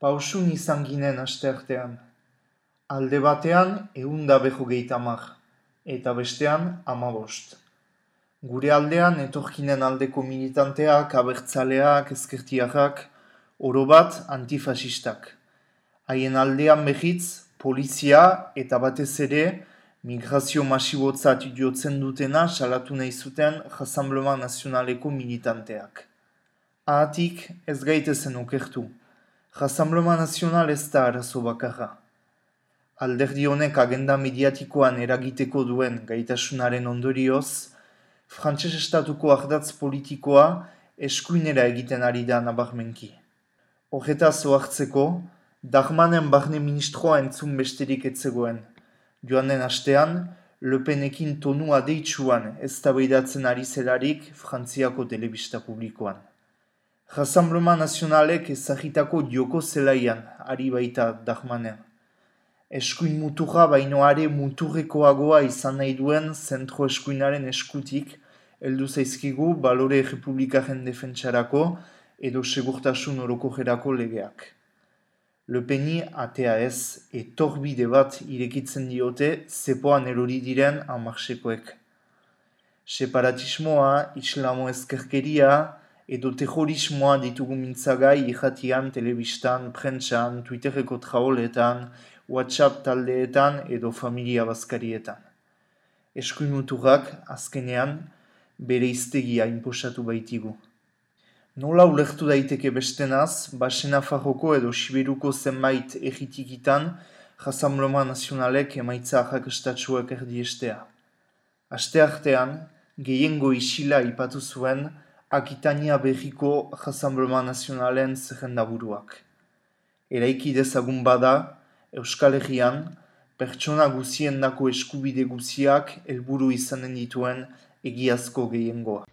Pausun izan ginen asteartean. Alde batean ehunda beho gehitamar, eta bestean amabost. Gure aldean etorkinen aldeko militanteak, abertzaleak, ezkertiarrak, oro bat antifasistak. Haien aldean behitz, polizia eta batez ere migrazio masibotzat idiotzen dutena salatu nahi zuten Jasamblema Nazionaleko militanteak. Ahatik ez gaitezen okertu. Rassemblement Nazional ez da arazo bakarra. Alderdi honek agenda mediatikoan eragiteko duen gaitasunaren ondorioz, frantses estatuko ardatz politikoa eskuinera egiten ari da nabarmenki. Horretaz oartzeko, Darmanen barne ministroa entzun besterik etzegoen. Joan den astean, Lepenekin tonua deitsuan ez ari zelarik Frantziako telebista publikoan. Rassemblement Nazionalek ezagitako dioko zelaian, ari baita Dahmanen. Eskuin muturra baino are muturrekoagoa izan nahi duen zentro eskuinaren eskutik, heldu zaizkigu balore republikaren defentsarako edo segurtasun oroko jerako legeak. Lepeni atea ez, etorbide bat irekitzen diote zepoan erori diren amarsekoek. Separatismoa, islamo ezkerkeria, edo terrorismoa ditugu mintzagai irratian, telebistan, prentsan, twitterreko traoletan, whatsapp taldeetan edo familia bazkarietan. Eskuinuturrak, azkenean, bere iztegia inposatu baitigu. Nola ulertu daiteke bestenaz, basena farroko edo siberuko zenbait egitikitan, Rasambloma Nazionalek emaitza ahak estatxuak erdiestea. Aste artean, gehiengo isila ipatu zuen, Akitania berriko Rassemblement Nazionalen zerrendaburuak. Eraiki dezagun bada, Euskal Herrian, pertsona guzien dako eskubide guziak helburu izanen dituen egiazko gehiengoa.